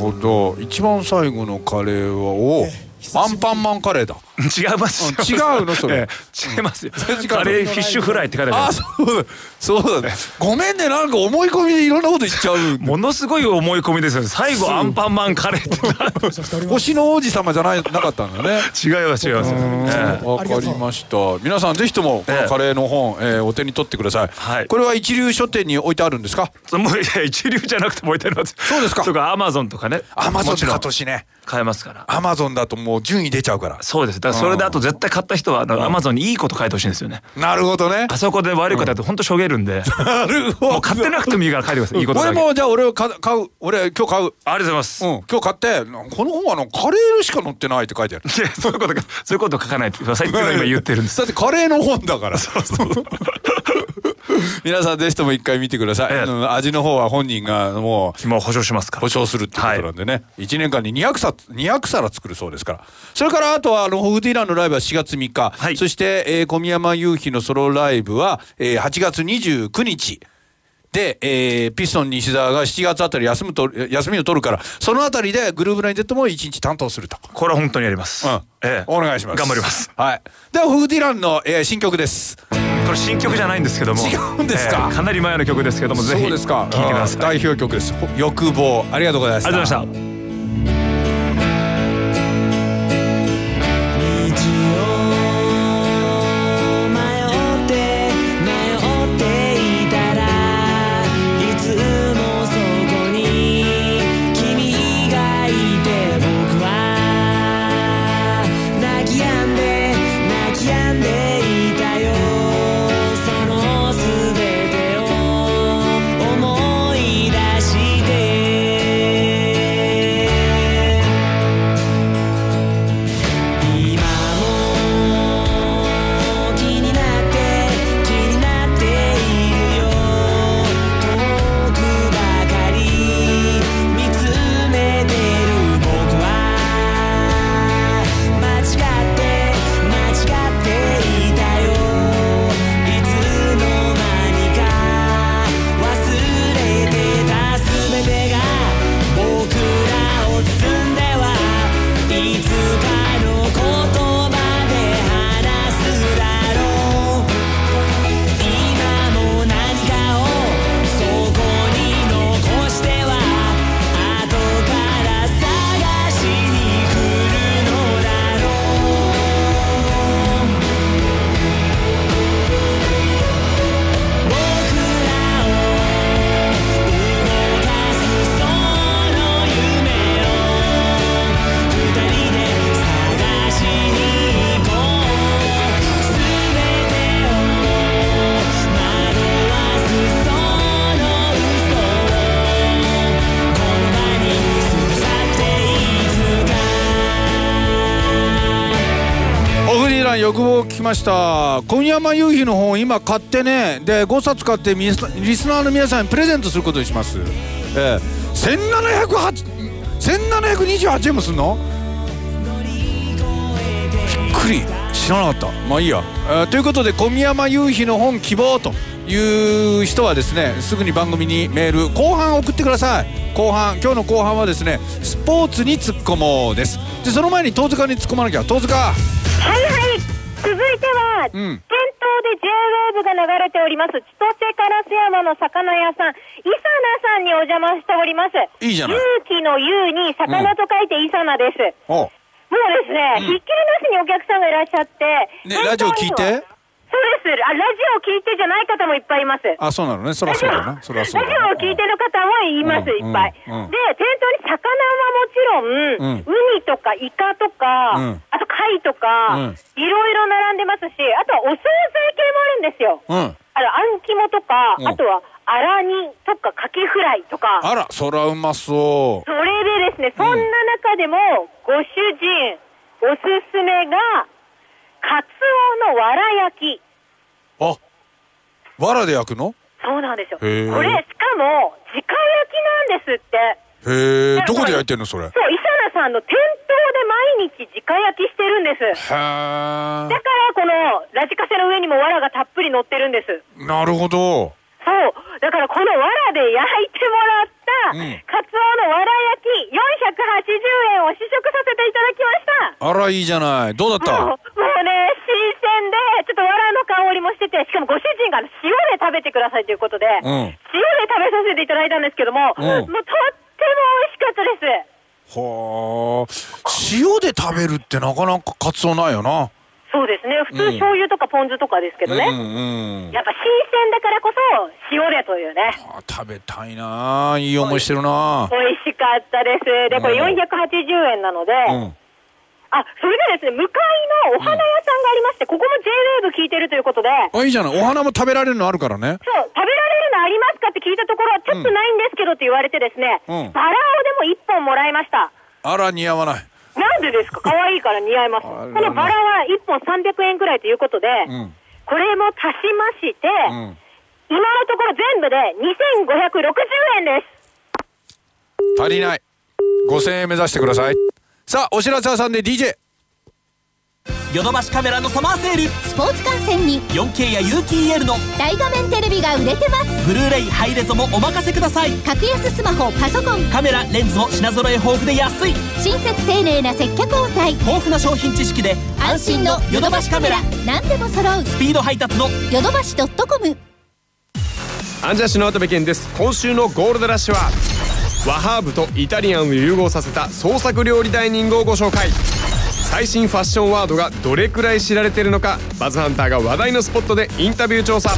ほど一番最後のカレーはおアンパンマンカレーだ違います違うのそれ、ええ、違いますよ。カレーフィッシュフライって書いてある。あそうだ。そうだ。ねごめんねなんか思い込みでいろんなこと言っちゃう。ものすごい思い込みですよ最後アンパンマンカレーって星の王子様じゃないなかったんだね。違います違います。わ、かりました。皆さんぜひともこのカレーの本、ええお手に取ってください、はい、これは一流書店に置いてあるんですか？もういや一流じゃなくても置いてあります。そうですか。とかアマゾンとか。ねアマゾンって今年ね。買えますから。アマゾンだともう順位出ちゃうから。そうですだからそれであと絶対買った人はアマゾンにいいこと書いてほしいんですよね。なるほどね。あそこで悪いことやって本当しょげるんで。なるほど。もう買ってなくてもいいから書いてくださいいいこと俺もじゃあ俺を買う俺今日買う。ありがとうございます。うん。今日買ってこの本はあのカレーしか載ってないって書いてある。いやそういうことかそういうこと書かないでくださいって今言ってるんです。だってカレーの本だから。そうそう 皆さんぜひとも一回見てください、ええ、味の方は本人がもうもう保証しますから。保証するっていうことなんでね、はい、1年間に200冊200皿作るそうですから。それからあとはあのホフディランのライブは4月3日、はい、そして、えー、小宮山雄飛のソロライブは、えー、8月29日。で、えー、ピストン西澤が7月あたり休むと休みを取るからそのあたりでグルーブライン Z も1日担当すると。これは本当にやります、うん。ええ、お願いします。頑張ります。はい。ではフーディランの、えー、新曲ですこれ新曲じゃないんですけども。違うんですか、えー、かなり前の曲ですけどもぜひ聴いてください。代表曲です。欲望。ありがとうございました。ありがとうございました欲望聞きました。今山夕日の本今買ってねで5冊買ってリスナーの皆さんにプレゼントすることにします。えー、1728円もすんの？びっくり。知らなかった。まあいいや、えー、ということで小宮山夕日の本希望という人はですねすぐに番組にメール後半送ってください。後半今日の後半はですねスポーツに突っ込もうです。でその前に遠塚に突っ込まなきゃ。遠塚はいはい。続いては、うん、店頭で J-WAVE が流れております千歳烏山の魚屋さん伊佐ナさんにお邪魔しております。いいじゃない。勇気の勇に魚と書いて伊佐ナです、うん、もうですね、ひっきりなしにお客さんがいらっしゃってねラジオ聞いてそうです。あ、ラジオを聞いてじゃない方もいっぱいいます。あ、そうなのね。そらそうだな。そらそうラジオを聞いてる方もいます、いっぱい。で、店頭に魚はもちろん、ウニとかイカとか、あと貝とか、いろいろ並んでますし、あとはお惣菜系もあるんですよ。あの、あん肝とか、あとは、アラニとかカキフライとか。あら、そらうまそう。それでですね、そんな中でも、ご主人、おすすめが、カツオのわら焼き。あ、わらで焼くの？そうなんですよ。これ、しかも、直焼きなんですって。へえ、どこで焼いてんのそれ？そう、伊佐ナさんの店頭で毎日直焼きしてるんです。へだからこのラジカセの上にもわらがたっぷり乗ってるんです。なるほど。そう。だからこの藁で焼いてもらった、カツオの藁焼き480円を試食させていただきました。あらいいじゃないどうだったもうもうね、新鮮で、ちょっと藁の香りもしてて、しかもご主人があの塩で食べてくださいということで、ん。塩で食べさせていただいたんですけども、うん。もうとっても美味しかったです。はあ。塩で食べるってなかなかカツオないよな。そうですね、普通醤油とかポン酢とかですけどね、うんうんやっぱ新鮮だからこそ塩でというね。あ食べたいないい思いしてるな美味しかったです。で、これうん。480円なので、うんあ、それでですね、向かいのお花屋さんがありまして、ここも J-WAVE 聞いてるということで、あいいじゃない。お花も食べられるのあるからね。そう、食べられるのありますかって聞いたところ、ちょっとないんですけどって言われてですね、うん。バラをでも1本もらいました。あら似合わない。なんでですか？可愛いから似合います。このバラは1本300円くらいということで、うん。これも足しまして、うん。今のところ全部で2560円です。足りない。5000円目指してくださいさあお知らせ屋さんで DJ ヨドバシカメラのサマーセール。スポーツ観戦に。4K や有機 EL の。大画面テレビが売れてます。ブルーレイハイレゾもお任せください。格安スマホパソコン。カメラレンズも品揃え豊富で安い。親切丁寧な接客応対豊富な商品知識で安心のヨドバシカメラ。何でも揃う。スピード配達の。ヨドバシドットコム。アンジャッシュの渡部健です。今週のゴールドラッシュは和ハーブとイタリアンを融合させた創作料理ダイニングをご紹介。最新ファッションワードがどれくらい知られているのかバズハンターが話題のスポットでインタビュー調査。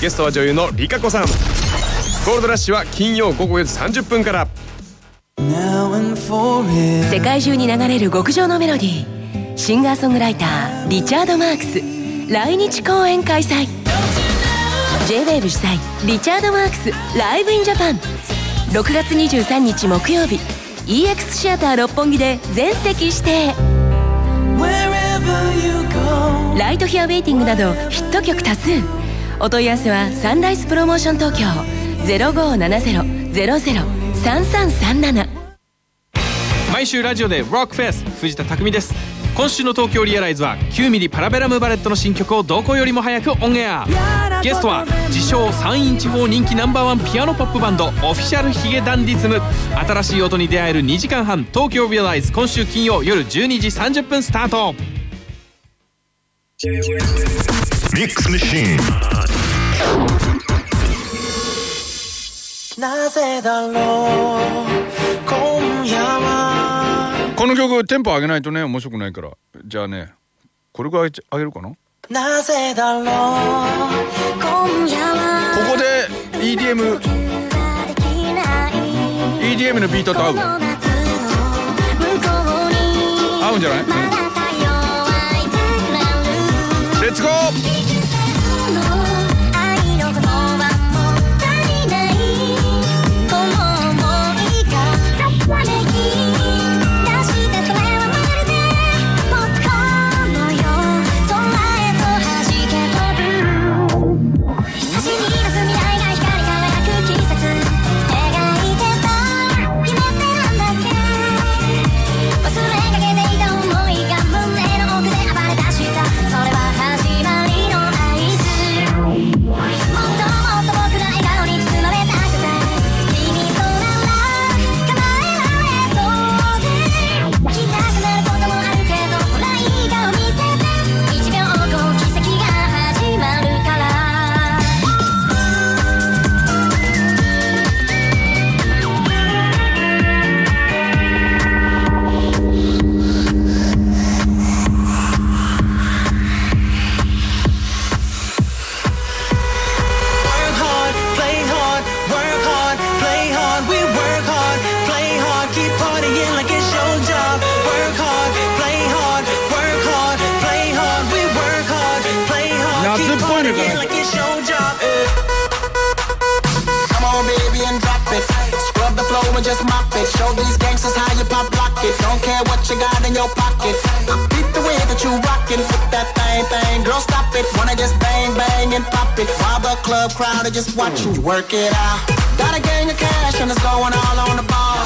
ゲストは女優のリカ子さん。ゴールドラッシュは金曜午後4時30分から。世界中に流れる極上のメロディー。シンガーソングライターリチャード・マークス。来日公演開催。J-WAVE 主催。リチャード・マークス Live in Japan。6月23日木曜日 EX シアター六本木で全席指定。 Right Here Waiting などヒット曲多数。お問い合わせはサンライズプロモーション東京。0570-003337毎週ラジオでロックフェス藤田匠です。今週の東京リアライズは9mm Parabellum Bullet の新曲をどこよりも早くオンエア。ゲストは自称山陰地方人気ナンバーワンピアノポップバンドオフィシャルヒゲダンディズム。新しい音に出会える2時間半東京リアライズ今週金曜夜12時30分スタート。Mix Machine. なぜだろう？この曲テンポ上げないとね面白くないから。じゃあねこれぐらい上げるかな？こなぜだろう？今夜はこで EDM EDM のビートと合う？合うんじゃない、レッツゴー fun of them. Come on, baby, and drop it. Scrub the floor and just mop it. Show these gangsters how you pop lock it. Don't care what you got in your pocket. I beat the way that you rockin' with that thing, thing. Girl, stop it. Wanna just bang, bang, and pop it. While the club crowd are just watching you work it out. Got a gang of cash and it's going all on the ball.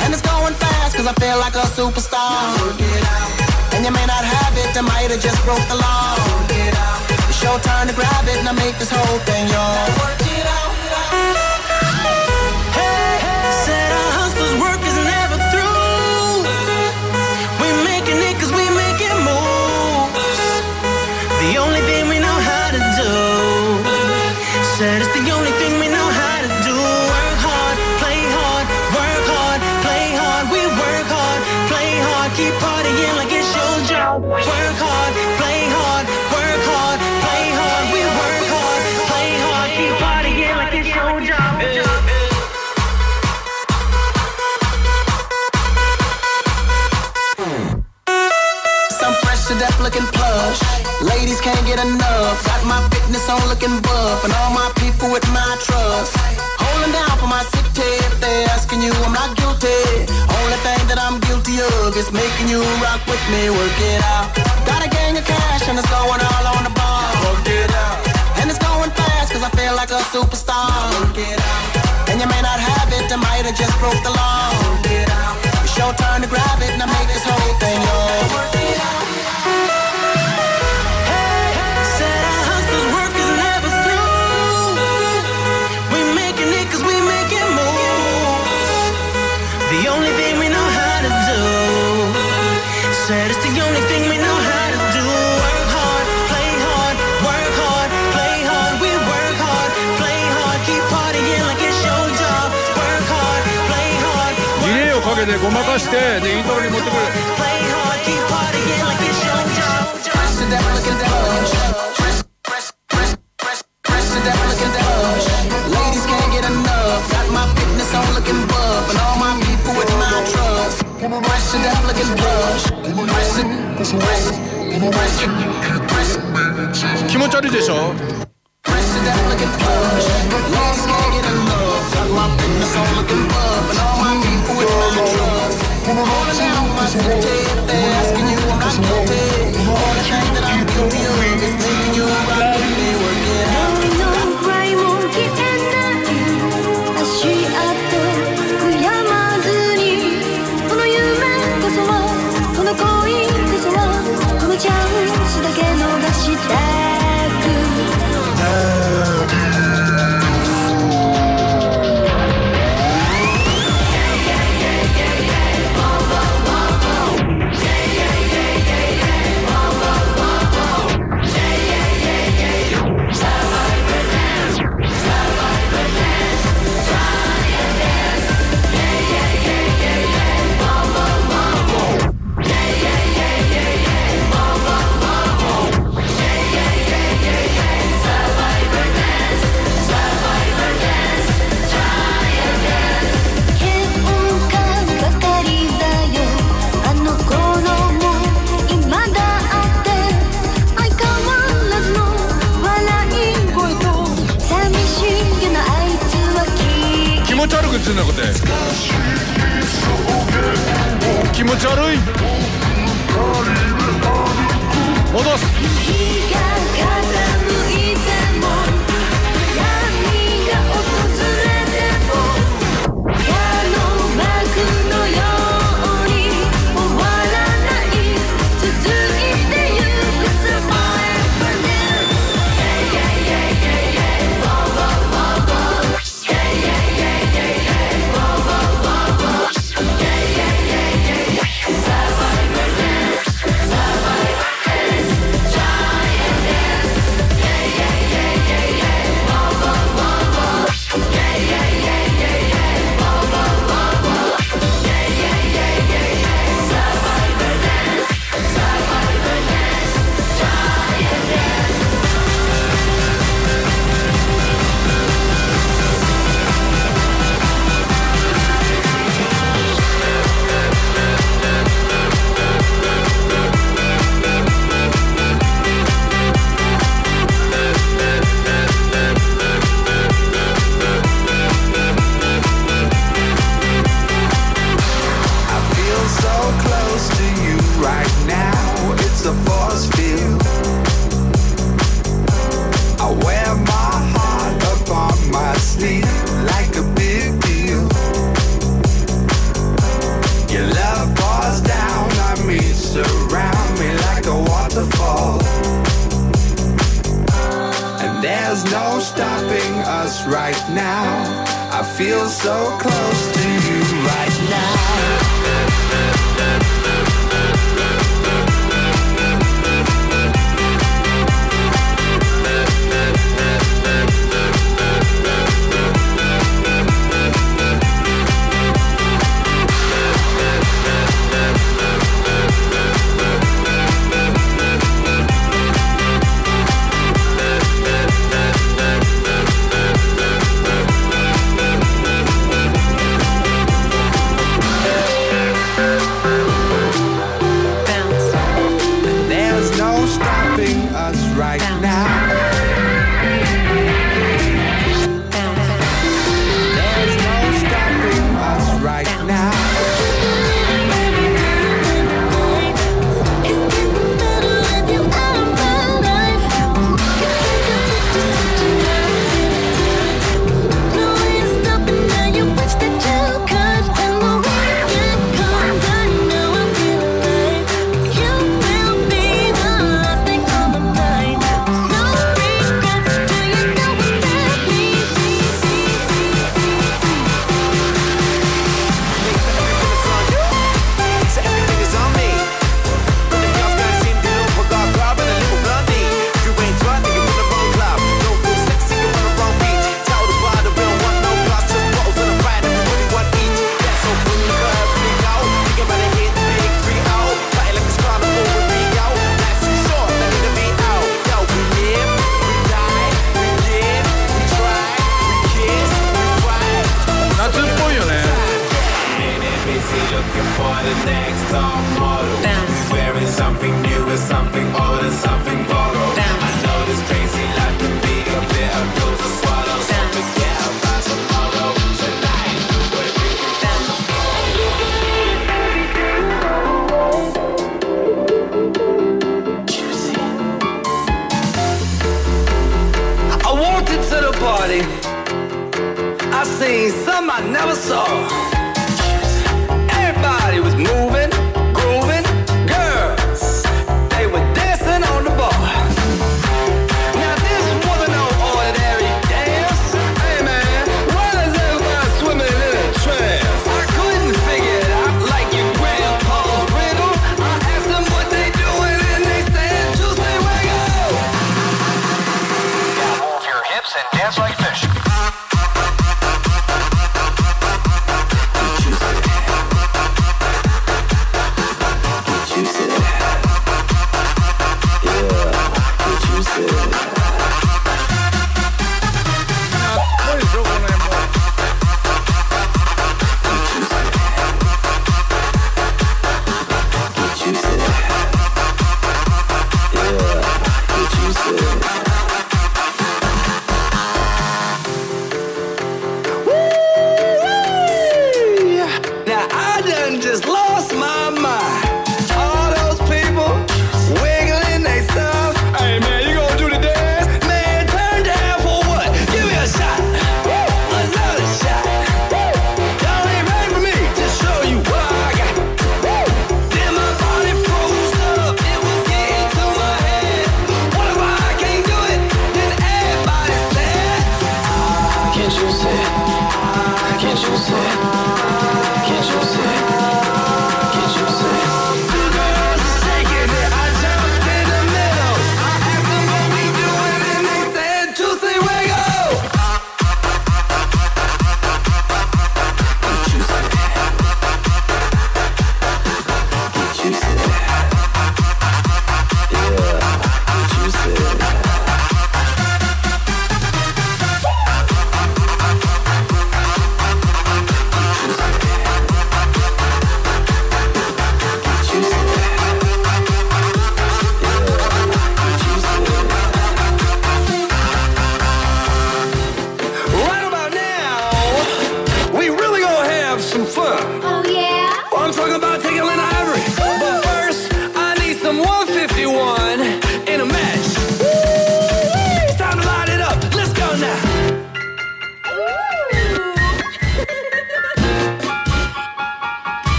And it's going fast cause I feel like a superstar. And you may not have it, I might have just broke the law. It's your turn to grab it, now make this whole thing yours. Get enough. Got my fitness on looking buff. And all my people with my trust. Holding down for my city. If they asking you, I'm not guilty. Only thing that I'm guilty of is making you rock with me. Work it out. Got a gang of cash and it's going all on the bar. Work it out. And it's going fast cause I feel like a superstar. Work it out. And you may not have it, I might have just broke the law. Work it out. It's your turn to grab it, now make this whole thing yours. Work it out. the only thing we know how to do. Said it's the only thing we know how to do. Work hard, play hard, work hard, play hard. We work hard, play hard, keep partying like it's your job. Work hard, play hard. 미래에 가게 Play hard, keep partying like it's your job. an applicant blush. 기분 짜릿해서. Pulling out my dead ass き気持ち悪くすんなことで気持ち悪い戻す